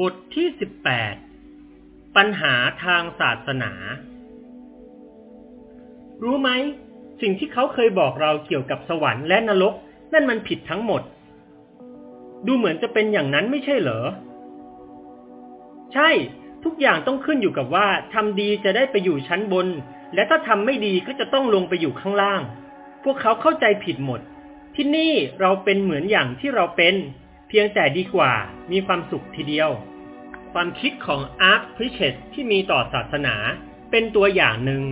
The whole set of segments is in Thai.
บทที่ 18 ปัญหาทางศาสนา รู้ไหม สิ่งที่เขาเคยบอกเราเกี่ยวกับสวรรค์และนรก นั่นมันผิดทั้งหมด ดูเหมือนจะเป็นอย่างนั้นไม่ใช่เหรอ ใช่ ทุกอย่างต้องขึ้นอยู่กับว่าทำดีจะได้ไปอยู่ชั้นบน และถ้าทำไม่ดีก็จะต้องลงไปอยู่ข้างล่าง พวกเขาเข้าใจผิดหมด ที่นี่เราเป็นเหมือนอย่างที่เราเป็น เพียงแต่ดีกว่ามีความสุขทีเดียว ความคิดของอาร์คพริเชตที่มีต่อศาสนาเป็นตัวอย่างหนึ่ง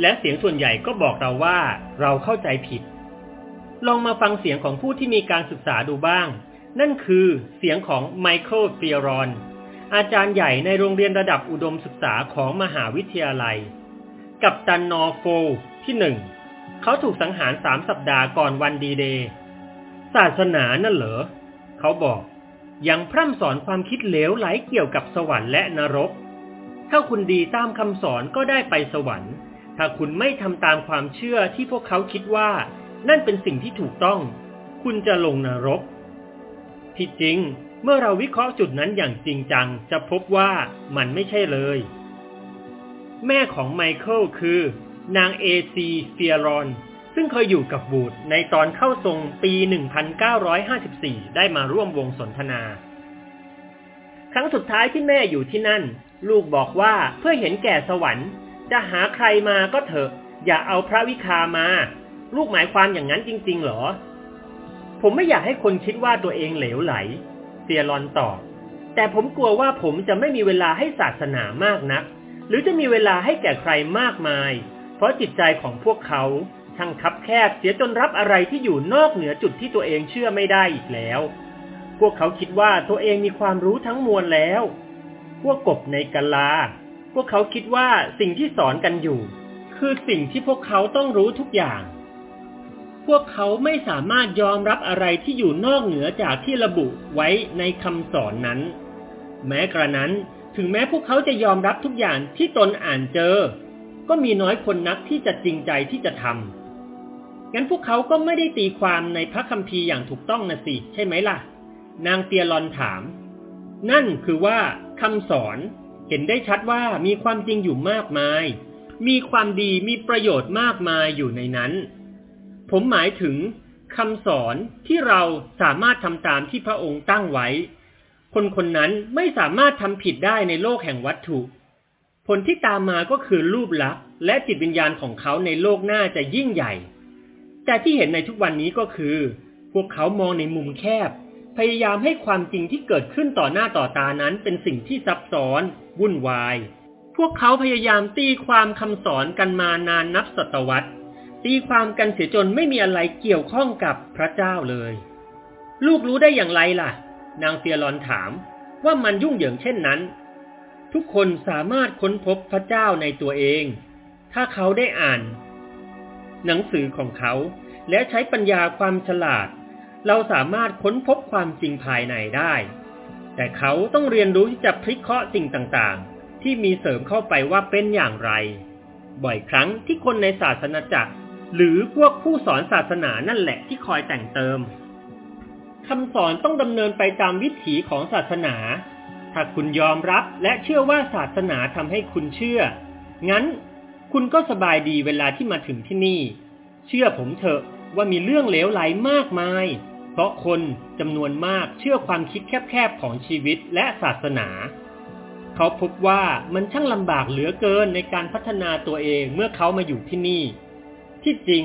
และเสียงส่วนใหญ่ก็บอกเราว่าเราเข้าใจผิด ลองมาฟังเสียงของผู้ที่มีการศึกษาดูบ้าง นั่นคือเสียงของไมเคิลเฟียรอนอาจารย์ใหญ่ในโรงเรียนระดับอุดมศึกษาของมหาวิทยาลัย กับตันนอร์โฟที่หนึ่งเขาถูกสังหารสามสัปดาห์ก่อนวันดีเดย์ศาสนานั่นเหรอ เขาบอกยังพร่ำสอนความคิดเหลวไหลเกี่ยวกับสวรรค์และนรก ถ้าคุณดีตามคำสอนก็ได้ไปสวรรค์ ถ้าคุณไม่ทำตามความเชื่อที่พวกเขาคิดว่า นั่นเป็นสิ่งที่ถูกต้อง คุณจะลงนรก ที่จริง เมื่อเราวิเคราะห์จุดนั้นอย่างจริงจัง จะพบว่ามันไม่ใช่เลย แม่ของไมเคิลคือนางเอซีเฟียรอน ซึ่งเคยอยู่กับบูดในตอนเข้าทรงปี 1954 ได้มาร่วมวงสนทนา ครั้งสุดท้ายที่แม่อยู่ที่นั่น ลูกบอกว่าเพื่อเห็นแก่สวรรค์ จะหาใครมาก็เถอะ อย่าเอาพระวิคามา ลูกหมายความอย่างนั้นจริงๆเหรอ ผมไม่อยากให้คนคิดว่าตัวเองเหลวไหลเซียรอนตอบ แต่ผมกลัวว่าผมจะไม่มีเวลาให้ศาสนามากนัก หรือจะมีเวลาให้แก่ใครมากมาย เพราะจิตใจของพวกเขา ช่างคับแคบเสียจนรับอะไรที่อยู่นอกเหนือจุดที่ตัวเองเชื่อไม่ได้อีกแล้ว พวกเขาคิดว่าตัวเองมีความรู้ทั้งมวลแล้ว พวกกบในกะลา พวกเขาคิดว่าสิ่งที่สอนกันอยู่ คือสิ่งที่พวกเขาต้องรู้ทุกอย่าง พวกเขาไม่สามารถยอมรับอะไรที่อยู่นอกเหนือจากที่ระบุไว้ในคำสอนนั้น แม้กระนั้นถึงแม้พวกเขาจะยอมรับทุกอย่างที่ตนอ่านเจอ ก็มีน้อยคนนักที่จะจริงใจที่จะทำ งั้นพวกเขาก็ไม่ได้ตีความในพระคัมภีร์อย่างถูกต้องนะสิ ใช่ไหมล่ะ นางเปียรอนถาม นั่นคือว่าคำสอนเห็นได้ชัดว่ามีความจริงอยู่มากมาย มีความดีมีประโยชน์มากมายอยู่ในนั้น ผมหมายถึงคำสอนที่เราสามารถทำตามที่พระองค์ตั้งไว้ คนคนนั้นไม่สามารถทำผิดได้ในโลกแห่งวัตถุ ผลที่ตามมาก็คือรูปลักษณ์และจิตวิญญาณของเขาในโลกหน้าจะยิ่งใหญ่ แต่ที่เห็นในทุกวันนี้ก็คือ พวกเขามองในมุมแคบ พยายามให้ความจริงที่เกิดขึ้นต่อหน้าต่อตานั้นเป็นสิ่งที่ซับซ้อน วุ่นวาย พวกเขาพยายามตีความคำสอนกันมานานนับศตวรรษ ตีความกันเสียจนไม่มีอะไรเกี่ยวข้องกับพระเจ้าเลย ลูกรู้ได้อย่างไรล่ะ นางเฟียรอนถามว่ามันยุ่งเหยิงเช่นนั้น ทุกคนสามารถค้นพบพระเจ้าในตัวเอง ถ้าเขาได้อ่าน หนังสือของเขา และใช้ปัญญาความฉลาด เราสามารถค้นพบความจริงภายในได้ แต่เขาต้องเรียนรู้ที่จะพลิกเคราะห์สิ่งต่างๆ ที่มีเสริมเข้าไปว่าเป็นอย่างไร บ่อยครั้งที่คนในศาสนาจักร หรือพวกผู้สอนศาสนานั่นแหละที่คอยแต่งเติมคำสอนต้องดำเนินไปตามวิถีของศาสนา ถ้าคุณยอมรับและเชื่อว่าศาสนาทำให้คุณเชื่อ งั้น คุณก็สบายดีเวลาที่มาถึงที่นี่ เชื่อผมเถอะว่ามีเรื่องเลวไหลมากมาย เพราะคนจำนวนมากเชื่อความคิดแคบๆของชีวิตและศาสนา เขาพบว่ามันช่างลำบากเหลือเกินในการพัฒนาตัวเองเมื่อเขามาอยู่ที่นี่ ที่จริง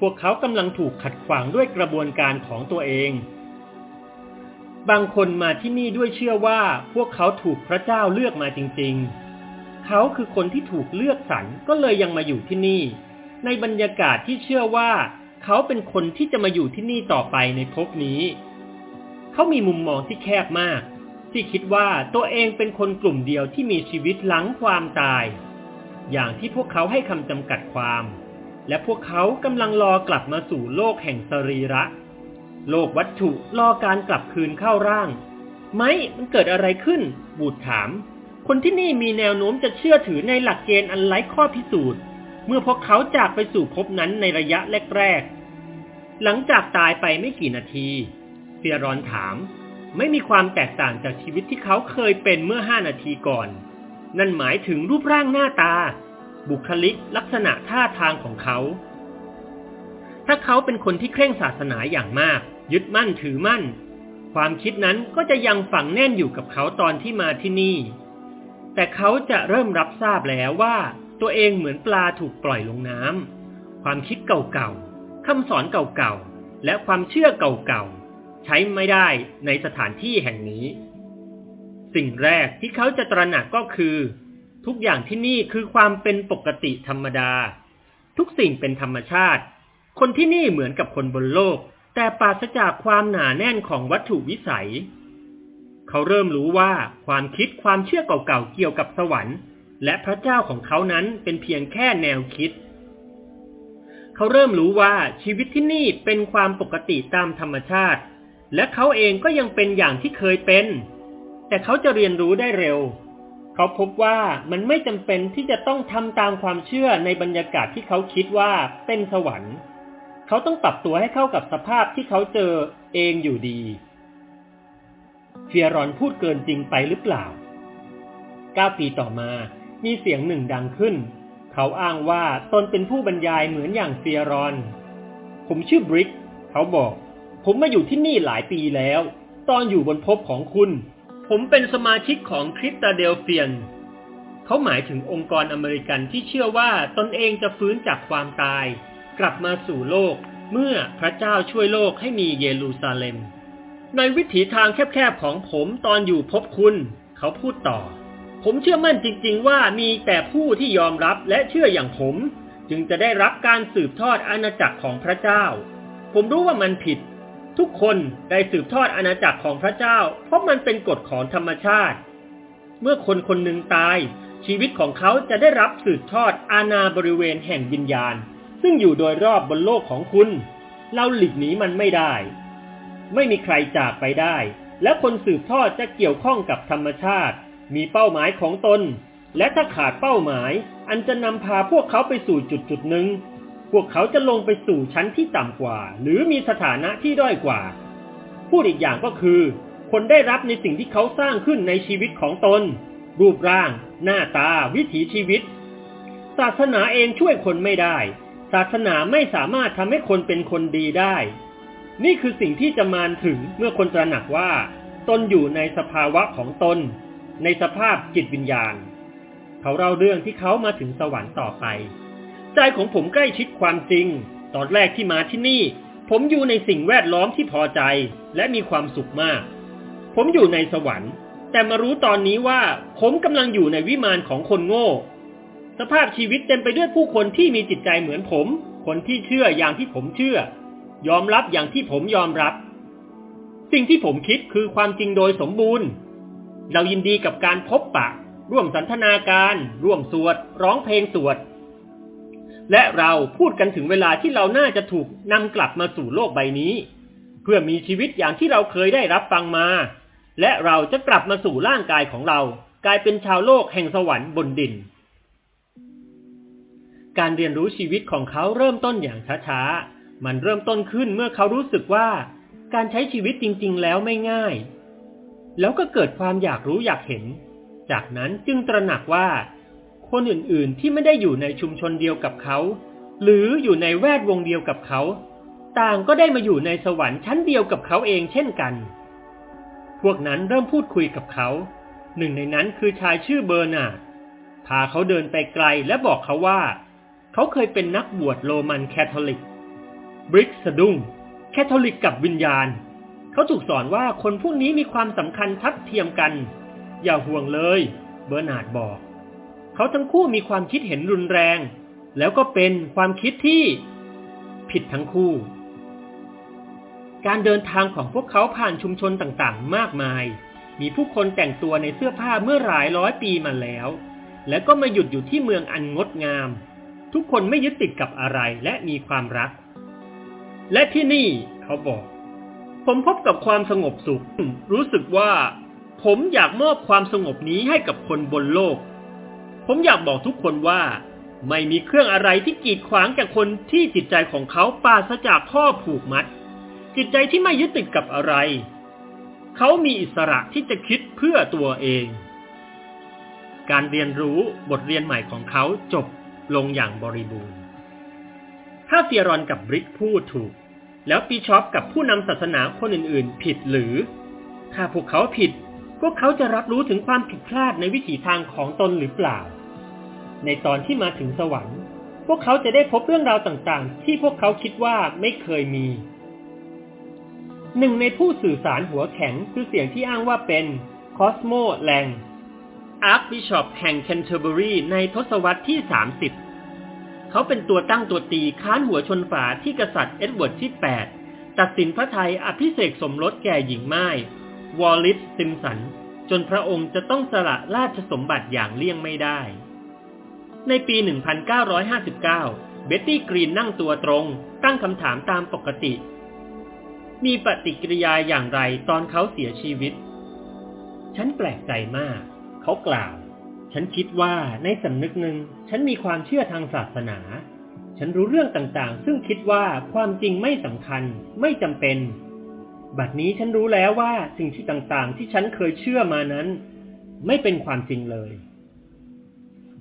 พวกเขากำลังถูกขัดขวางด้วยกระบวนการของตัวเอง บางคนมาที่นี่ด้วยเชื่อว่าพวกเขาถูกพระเจ้าเลือกมาจริง ๆ เขาคือคนที่ถูกเลือกสรรก็เลยยังมาอยู่ที่นี่ ในบรรยากาศที่เชื่อว่า เขาเป็นคนที่จะมาอยู่ที่นี่ต่อไปในภพนี้ เขามีมุมมองที่แคบมาก ที่คิดว่าตัวเองเป็นคนกลุ่มเดียวที่มีชีวิตหลังความตาย อย่างที่พวกเขาให้คำจำกัดความ และพวกเขากำลังรอกลับมาสู่โลกแห่งสรีระ โลกวัตถุรอการกลับคืนเข้าร่าง ไหมมันเกิดอะไรขึ้น บูดถาม คนที่นี่มีแนวโน้มจะเชื่อถือในหลักเกณฑ์อันไร้ข้อพิสูจน์ เมื่อพวกเขาจากไปสู่ภพนั้นในระยะแรกๆ หลังจากตายไปไม่กี่นาทีเฟียรอนถาม ไม่มีความแตกต่างจากชีวิตที่เขาเคยเป็นเมื่อห้านาทีก่อน นั่นหมายถึงรูปร่างหน้าตา บุคลิกลักษณะท่าทางของเขา ถ้าเขาเป็นคนที่เคร่งศาสนาอย่างมาก ยึดมั่นถือมั่น ความคิดนั้นก็จะยังฝังแน่นอยู่กับเขาตอนที่มาที่นี่ แต่เขาจะเริ่มรับทราบแล้วว่าตัวเองเหมือนปลาถูกปล่อยลงน้ำความคิดเก่าๆคำสอนเก่าๆ และความเชื่อเก่าๆ ใช้ไม่ได้ในสถานที่แห่งนี้ สิ่งแรกที่เขาจะตระหนักก็คือ ทุกอย่างที่นี่คือความเป็นปกติธรรมดา ทุกสิ่งเป็นธรรมชาติ คนที่นี่เหมือนกับคนบนโลก แต่ปราศจากความหนาแน่นของวัตถุวิสัย เขาเริ่มรู้ว่าความคิดความเชื่อเก่าๆเกี่ยวกับสวรรค์ และพระเจ้าของเขานั้นเป็นเพียงแค่แนวคิด เขาเริ่มรู้ว่าชีวิตที่นี่เป็นความปกติตามธรรมชาติ และเขาเองก็ยังเป็นอย่างที่เคยเป็น แต่เขาจะเรียนรู้ได้เร็ว เขาพบว่ามันไม่จำเป็นที่จะต้องทำตามความเชื่อในบรรยากาศที่เขาคิดว่าเป็นสวรรค์ เขาต้องปรับตัวให้เข้ากับสภาพที่เขาเจอเองอยู่ดี เฟียรอนพูดเกินจริงไปหรือเปล่าเก้าปีต่อมามีเสียงหนึ่งดังขึ้น เขาอ้างว่าตนเป็นผู้บรรยายเหมือนอย่างเฟียรอน ผมชื่อบริก เขาบอก ผมมาอยู่ที่นี่หลายปีแล้ว ตอนอยู่บนภพของคุณ ผมเป็นสมาชิกของคริสตาเดลเฟียน เขาหมายถึงองค์กรอเมริกันที่เชื่อว่าตนเองจะฟื้นจากความตาย กลับมาสู่โลกเมื่อพระเจ้าช่วยโลกให้มีเยรูซาเล็ม ในวิถีทางแคบๆของผมตอนอยู่พบคุณ เขาพูดต่อ ผมเชื่อมั่นจริง ๆ ว่ามีแต่ผู้ที่ยอมรับและเชื่ออย่างผม จึงจะได้รับการสืบทอดอาณาจักรของพระเจ้า ผมรู้ว่ามันผิด ทุกคนได้สืบทอดอาณาจักรของพระเจ้า เพราะมันเป็นกฎของธรรมชาติ เมื่อคนคนหนึ่งตาย ชีวิตของเขาจะได้รับสืบทอดอาณาบริเวณแห่งวิญญาณ ซึ่งอยู่โดยรอบบนโลกของคุณ เราหลีกหนีมันไม่ได้ ไม่มีใครจากไปได้ และคนสืบทอดจะเกี่ยวข้องกับธรรมชาติ มีเป้าหมายของตน และถ้าขาดเป้าหมาย อันจะนำพาพวกเขาไปสู่จุดจุดหนึ่งพวกเขาจะลงไปสู่ชั้นที่ต่ำกว่า หรือมีสถานะที่ด้อยกว่า พูดอีกอย่างก็คือ คนได้รับในสิ่งที่เขาสร้างขึ้นในชีวิตของตน รูปร่าง หน้าตา วิถีชีวิต ศาสนาเองช่วยคนไม่ได้ ศาสนาไม่สามารถทำให้คนเป็นคนดีได้ นี่คือสิ่งที่จะมานถึงเมื่อคนตระหนักว่า ตนอยู่ในสภาวะของตน ในสภาพจิตวิญญาณ เขาเล่าเรื่องที่เขามาถึงสวรรค์ต่อไป ใจของผมใกล้ชิดความจริง ตอนแรกที่มาที่นี่ ผมอยู่ในสิ่งแวดล้อมที่พอใจและมีความสุขมาก ผมอยู่ในสวรรค์ แต่มารู้ตอนนี้ว่าผมกำลังอยู่ในวิมานของคนโง่ สภาพชีวิตเต็มไปด้วยผู้คนที่มีจิตใจเหมือนผม คนที่เชื่ออย่างที่ผมเชื่อ ยอมรับอย่างที่ผมยอมรับ สิ่งที่ผมคิดคือความจริงโดยสมบูรณ์ เรายินดีกับการพบปะ ร่วมสันทนาการ ร่วมสวด ร้องเพลงสวด และเราพูดกันถึงเวลาที่เราน่าจะถูกนำกลับมาสู่โลกใบนี้ เพื่อมีชีวิตอย่างที่เราเคยได้รับฟังมา และเราจะกลับมาสู่ร่างกายของเรา กลายเป็นชาวโลกแห่งสวรรค์บนดินการเรียนรู้ชีวิตของเขาเริ่มต้นอย่างช้าๆ มันเริ่มต้นขึ้นเมื่อเขารู้สึกว่าการใช้ชีวิตจริง ๆ แล้วไม่ง่าย แล้วก็เกิดความอยากรู้อยากเห็น จากนั้นจึงตระหนักว่า คนอื่นๆที่ไม่ได้อยู่ในชุมชนเดียวกับเขา หรืออยู่ในแวดวงเดียวกับเขา ต่างก็ได้มาอยู่ในสวรรค์ชั้นเดียวกับเขาเองเช่นกัน พวกนั้นเริ่มพูดคุยกับเขา หนึ่งในนั้นคือชายชื่อเบอร์นาร์ดพาเขาเดินไปไกลและบอกเขาว่า เขาเคยเป็นนักบวชโรมันแคทอลิก บริกสะดุ้งแคทอลิกกับวิญญาณ เขาถูกสอนว่าคนพวกนี้มีความสำคัญทัดเทียมกัน อย่าห่วงเลย เบอร์นาร์ดบอก เขาทั้งคู่มีความคิดเห็นรุนแรง แล้วก็เป็นความคิดที่ผิดทั้งคู่ การเดินทางของพวกเขาผ่านชุมชนต่างๆ มากมาย มีผู้คนแต่งตัวในเสื้อผ้าเมื่อหลายร้อยปีมาแล้ว และก็มาหยุดอยู่ที่เมืองอันงดงาม ทุกคนไม่ยึดติดกับอะไรและมีความรัก และที่นี่เขาบอก ผมพบกับความสงบสุข รู้สึกว่า ผมอยากมอบความสงบนี้ให้กับคนบนโลก ผมอยากบอกทุกคนว่า ไม่มีเครื่องอะไรที่กีดขวางแก่คนที่จิตใจของเขาปราศจากข้อผูกมัด จิตใจที่ไม่ยึดติดกับอะไร เขามีอิสระที่จะคิดเพื่อตัวเอง การเรียนรู้บทเรียนใหม่ของเขาจบลงอย่างบริบูรณ์ ถ้าเฟียรอนกับบริกพูดถูก แล้วปีชอปกับผู้นำศาสนาคนอื่นๆ ผิดหรือ ถ้าพวกเขาผิด พวกเขาจะรับรู้ถึงความผิดพลาดในวิถีทางของตนหรือเปล่า ในตอนที่มาถึงสวรรค์ พวกเขาจะได้พบเรื่องราวต่างๆ ที่พวกเขาคิดว่าไม่เคยมี หนึ่งในผู้สื่อสารหัวแข็งคือเสียงที่อ้างว่าเป็นคอสโมแลงอาร์คบิชอปแห่งเคนเทอร์เบอรีในทศวรรษที่ 30 เขาเป็นตัวตั้งตัวตีค้านหัวชนฝาที่กษัตริย์เอ็ดเวิร์ดที่ 8 ตัดสินพระไทยอภิเษกสมรสแก่หญิงม่ายวอลลิสซิมป์สัน จนพระองค์จะต้องสละราชสมบัติอย่างเลี่ยงไม่ได้ ในปี 1959 เบ็ตตี้กรีนนั่งตัวตรง ตั้งคำถามตามปกติ มีปฏิกิริยาอย่างไรตอนเขาเสียชีวิต ฉันแปลกใจมาก เขากล่าว ฉันคิดว่าในสำนึกหนึ่งฉันมีความเชื่อทางศาสนา ฉันรู้เรื่องต่างๆ ซึ่งคิดว่าความจริงไม่สำคัญ ไม่จำเป็น บัดนี้ฉันรู้แล้วว่าสิ่งที่ต่างๆ ที่ฉันเคยเชื่อมานั้น ไม่เป็นความจริงเลย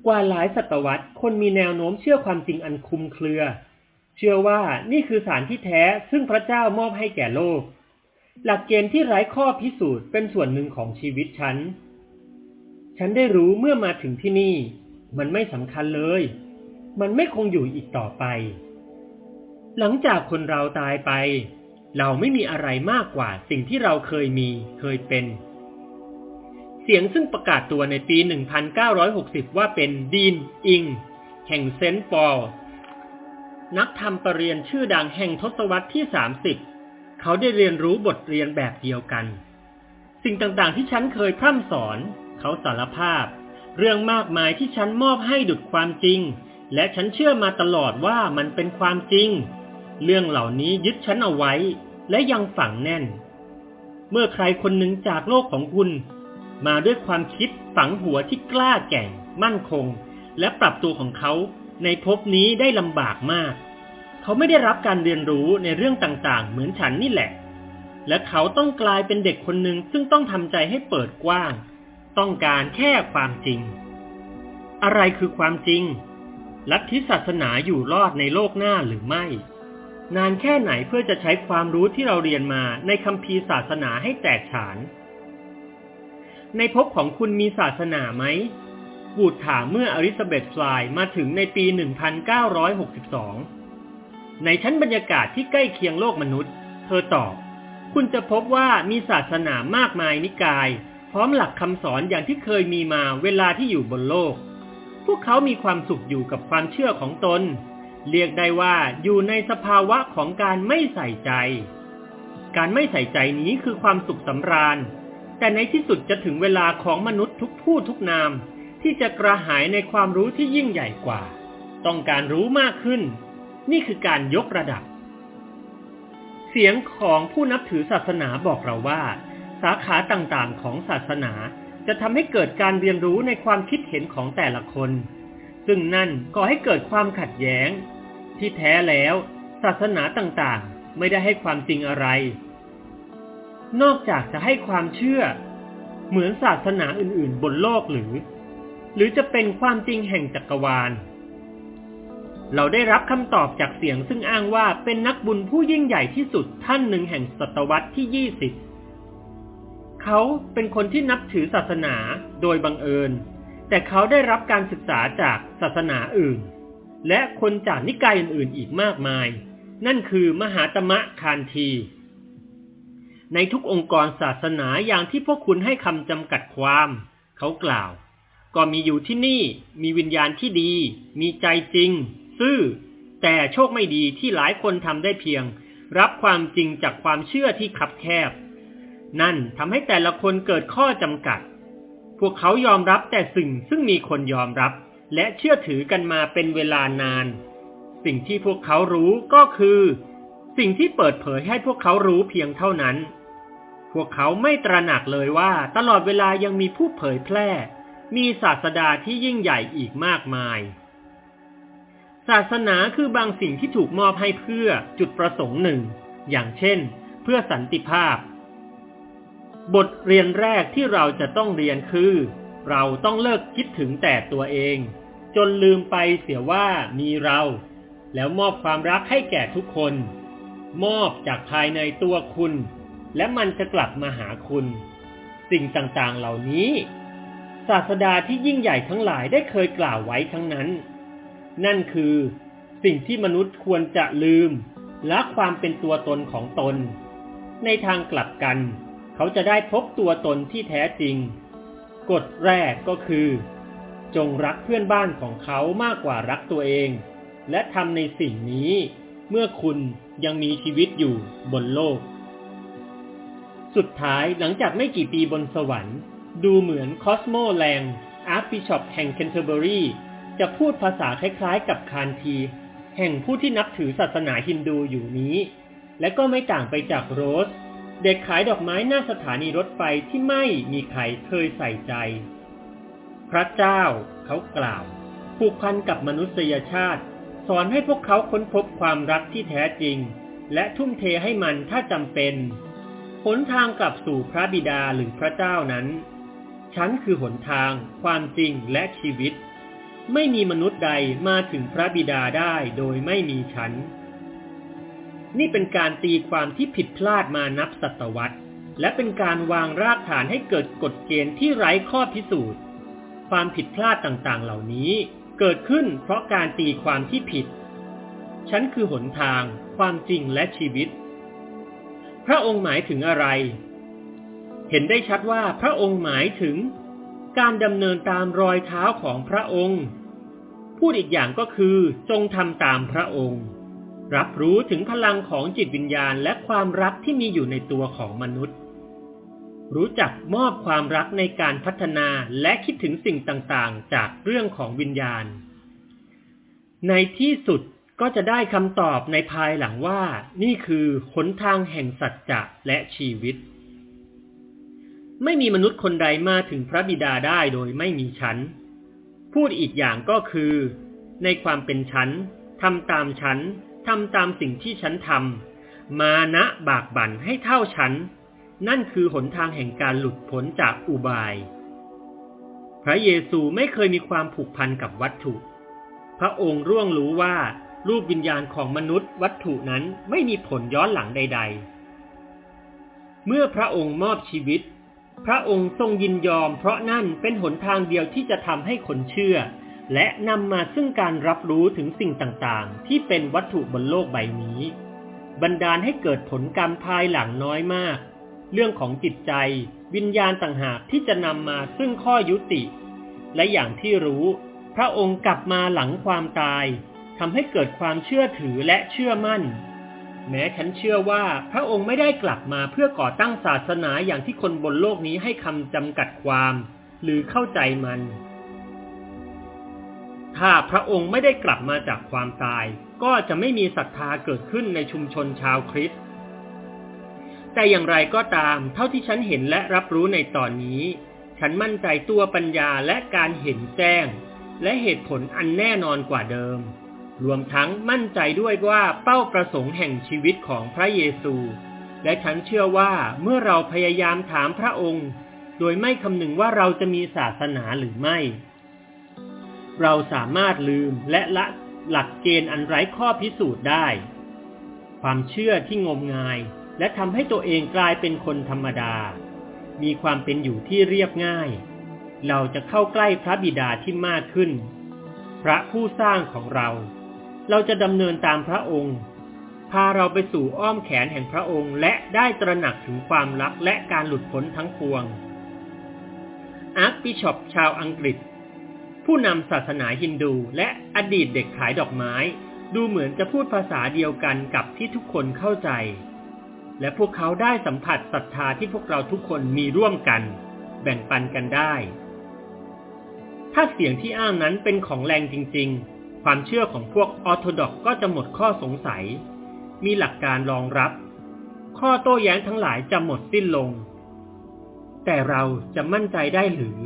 กว่าหลายศตวรรษ คนมีแนวโน้มเชื่อความจริงอันคุมเครือ เชื่อว่านี่คือสารที่แท้ซึ่งพระเจ้ามอบให้แก่โลก หลักเกณฑ์ที่ไร้ข้อพิสูจน์เป็นส่วนหนึ่งของชีวิตฉัน ฉันได้รู้เมื่อมาถึงที่นี่ มันไม่สำคัญเลย มันไม่คงอยู่อีกต่อไป หลังจากคนเราตายไป เราไม่มีอะไรมากกว่าสิ่งที่เราเคยมีเคยเป็น เสียงซึ่งประกาศตัวในปี 1960 ว่าเป็นดีนอิง แห่งเซนต์ปอลนักทำปรริญญาชื่อดังแห่งทศวรรษที่ 30 เขาได้เรียนรู้บทเรียนแบบเดียวกัน สิ่งต่างๆที่ฉันเคยพร่ำสอน เขาสารภาพ เรื่องมากมายที่ฉันมอบให้ดุดความจริง และฉันเชื่อมาตลอดว่ามันเป็นความจริง เรื่องเหล่านี้ยึดฉันเอาไว้ และยังฝังแน่น เมื่อใครคนหนึ่งจากโลกของคุณ มาด้วยความคิดฝังหัวที่กล้าแก่ง มั่นคง และปรับตัวของเขาในภพนี้ได้ลำบากมาก เขาไม่ได้รับการเรียนรู้ในเรื่องต่างๆ เหมือนฉันนี่แหละ และเขาต้องกลายเป็นเด็กคนหนึ่งซึ่งต้องทำใจให้เปิดกว้าง ต้องการแค่ความจริง อะไรคือความจริง ลัทธิศาสนาอยู่รอดในโลกหน้าหรือไม่ นานแค่ไหนเพื่อจะใช้ความรู้ที่เราเรียนมาในคัมภีร์ศาสนาให้แตกฉาน ในภพของคุณมีศาสนาไหมบูดถามเมื่ออลิซาเบธฟลายมาถึงในปี 1962 ในชั้นบรรยากาศที่ใกล้เคียงโลกมนุษย์ เธอตอบ คุณจะพบว่ามีศาสนามากมายนิกาย ร้อมหลักคำสอนอย่างที่เคยมีมาเวลาที่อยู่บนโลก พวกเขามีความสุขอยู่กับความเชื่อของตน เรียกได้ว่าอยู่ในสภาวะของการไม่ใส่ใจ การไม่ใส่ใจนี้คือความสุขสำราญ แต่ในที่สุดจะถึงเวลาของมนุษย์ทุกผู้ทุกนาม ที่จะกระหายในความรู้ที่ยิ่งใหญ่กว่า ต้องการรู้มากขึ้น นี่คือการยกระดับ เสียงของผู้นับถือศาสนาบอกเราว่าาขาต่างๆของศาสนา จะทำให้เกิดการเรียนรู้ในความคิดเห็นของแต่ละคน ซึ่งนั่นก่อให้เกิดความขัดแย้ง ที่แท้แล้ว ศาสนาต่างๆ ไม่ได้ให้ความจริงอะไร นอกจากจะให้ความเชื่อ เหมือนศาสนาอื่นๆ บนโลกหรือ หรือจะเป็นความจริงแห่งจักรวาลเราได้รับคำตอบจากเสียงซึ่งอ้างว่าเป็นนักบุญผู้ยิ่งใหญ่ที่สุดท่านหนึ่งแห่งศตวรรษที่ยี่สิบ เขาเป็นคนที่นับถือศาสนาโดยบังเอิญ แต่เขาได้รับการศึกษาจากศาสนาอื่น และคนจากนิกายอื่นๆอีกมากมาย นั่นคือมหาตมะคานที ในทุกองค์กรศาสนาอย่างที่พวกคุณให้คำจำกัดความ เขากล่าว ก็มีอยู่ที่นี่มีวิญญาณที่ดี มีใจจริง ซื่อ แต่โชคไม่ดีที่หลายคนทำได้เพียง รับความจริงจากความเชื่อที่ขับแคบ นั่นทำให้แต่ละคนเกิดข้อจำกัด พวกเขายอมรับแต่สิ่งซึ่งมีคนยอมรับ และเชื่อถือกันมาเป็นเวลานาน สิ่งที่พวกเขารู้ก็คือ สิ่งที่เปิดเผยให้พวกเขารู้เพียงเท่านั้น พวกเขาไม่ตระหนักเลยว่าตลอดเวลายังมีผู้เผยแพร่ มีศาสดาที่ยิ่งใหญ่อีกมากมายศาสนาคือบางสิ่งที่ถูกมอบให้เพื่อจุดประสงค์หนึ่ง อย่างเช่น เพื่อสันติภาพ บทเรียนแรกที่เราจะต้องเรียนคือ เราต้องเลิกคิดถึงแต่ตัวเอง จนลืมไปเสียว่ามีเรา แล้วมอบความรักให้แก่ทุกคน มอบจากภายในตัวคุณ และมันจะกลับมาหาคุณ สิ่งต่างๆเหล่านี้ ศาสดาที่ยิ่งใหญ่ทั้งหลายได้เคยกล่าวไว้ทั้งนั้น นั่นคือ สิ่งที่มนุษย์ควรจะลืมละความเป็นตัวตนของตน ในทางกลับกัน เขาจะได้พบตัวตนที่แท้จริง กฎแรกก็คือ จงรักเพื่อนบ้านของเขามากกว่ารักตัวเอง และทำในสิ่งนี้ เมื่อคุณยังมีชีวิตอยู่บนโลก สุดท้ายหลังจากไม่กี่ปีบนสวรรค์ ดูเหมือนคอสโมแลงอาร์คบิชอปแห่งเคนเทอร์เบอรีจะพูดภาษาคล้ายๆ กับคานที แห่งผู้ที่นับถือศาสนาฮินดูอยู่นี้ และก็ไม่ต่างไปจากโรส เด็กขายดอกไม้หน้าสถานีรถไฟที่ไม่มีใครเคยใส่ใจ พระเจ้าเขากล่าว ผูกพันกับมนุษยชาติ สอนให้พวกเขาค้นพบความรักที่แท้จริง และทุ่มเทให้มันถ้าจำเป็น หนทางกลับสู่พระบิดาหรือพระเจ้านั้น ฉันคือหนทาง ความจริงและชีวิต ไม่มีมนุษย์ใดมาถึงพระบิดาได้โดยไม่มีฉัน นี่เป็นการตีความที่ผิดพลาดมานับศตวรรษ และเป็นการวางรากฐานให้เกิดกฎเกณฑ์ที่ไร้ข้อพิสูจน์ ความผิดพลาดต่างๆ เหล่านี้ เกิดขึ้นเพราะการตีความที่ผิด ฉันคือหนทาง ความจริงและชีวิต พระองค์หมายถึงอะไร เห็นได้ชัดว่าพระองค์หมายถึง การดำเนินตามรอยเท้าของพระองค์ พูดอีกอย่างก็คือจงทำตามพระองค์ รับรู้ถึงพลังของจิตวิญญาณและความรักที่มีอยู่ในตัวของมนุษย์ รู้จักมอบความรักในการพัฒนาและคิดถึงสิ่งต่างๆ จากเรื่องของวิญญาณ ในที่สุดก็จะได้คำตอบในภายหลังว่า นี่คือหนทางแห่งสัจจะและชีวิต ไม่มีมนุษย์คนใดมาถึงพระบิดาได้โดยไม่มีฉันพูดอีกอย่างก็คือ ในความเป็นฉันทำตามฉัน ทำตามสิ่งที่ฉันทำมานะบากบั่นให้เท่าฉัน นั่นคือหนทางแห่งการหลุดพ้นจากอุบาย พระเยซูไม่เคยมีความผูกพันกับวัตถุ พระองค์ร่วงรู้ว่ารูปวิญญาณของมนุษย์วัตถุนั้นไม่มีผลย้อนหลังใด ๆ เมื่อพระองค์มอบชีวิต พระองค์ทรงยินยอมเพราะนั่นเป็นหนทางเดียวที่จะทำให้คนเชื่อ และนำมาซึ่งการรับรู้ถึงสิ่งต่างๆ ที่เป็นวัตถุบนโลกใบนี้ บันดาลให้เกิดผลกรรมภายหลังน้อยมาก เรื่องของจิตใจ วิญญาณต่างหากที่จะนำมาซึ่งข้อยุติ และอย่างที่รู้ พระองค์กลับมาหลังความตายทำให้เกิดความเชื่อถือและเชื่อมั่น แม้ฉันเชื่อว่าพระองค์ไม่ได้กลับมาเพื่อก่อตั้งศาสนาอย่างที่คนบนโลกนี้ให้คำจำกัดความ หรือเข้าใจมัน ถ้าพระองค์ไม่ได้กลับมาจากความตาย ก็จะไม่มีศรัทธาเกิดขึ้นในชุมชนชาวคริสต์แต่อย่างไรก็ตาม เท่าที่ฉันเห็นและรับรู้ในตอนนี้ ฉันมั่นใจตัวปัญญาและการเห็นแจ้ง และเหตุผลอันแน่นอนกว่าเดิม รวมทั้งมั่นใจด้วยว่าเป้าประสงค์แห่งชีวิตของพระเยซู และฉันเชื่อว่าเมื่อเราพยายามถามพระองค์ โดยไม่คำนึงว่าเราจะมีศาสนาหรือไม่ เราสามารถลืมและละหลักเกณฑ์อันไร้ข้อพิสูจน์ได้ ความเชื่อที่งมงาย และทำให้ตัวเองกลายเป็นคนธรรมดา มีความเป็นอยู่ที่เรียบง่าย เราจะเข้าใกล้พระบิดาที่มากขึ้น พระผู้สร้างของเรา เราจะดำเนินตามพระองค์พาเราไปสู่อ้อมแขนแห่งพระองค์ และได้ตระหนักถึงความลับและการหลุดพ้นทั้งปวงอาร์คบิชอปชาวอังกฤษ ผู้นำศาสนาฮินดูและอดีตเด็กขายดอกไม้ ดูเหมือนจะพูดภาษาเดียวกันกับที่ทุกคนเข้าใจ และพวกเขาได้สัมผัสศรัทธาที่พวกเราทุกคนมีร่วมกัน แบ่งปันกันได้ ถ้าเสียงที่อ้างนั้นเป็นของแรงจริง ๆ ความเชื่อของพวกออร์โธดอกก็จะหมดข้อสงสัย มีหลักการรองรับ ข้อโต้แย้งทั้งหลายจะหมดสิ้นลง แต่เราจะมั่นใจได้หรือ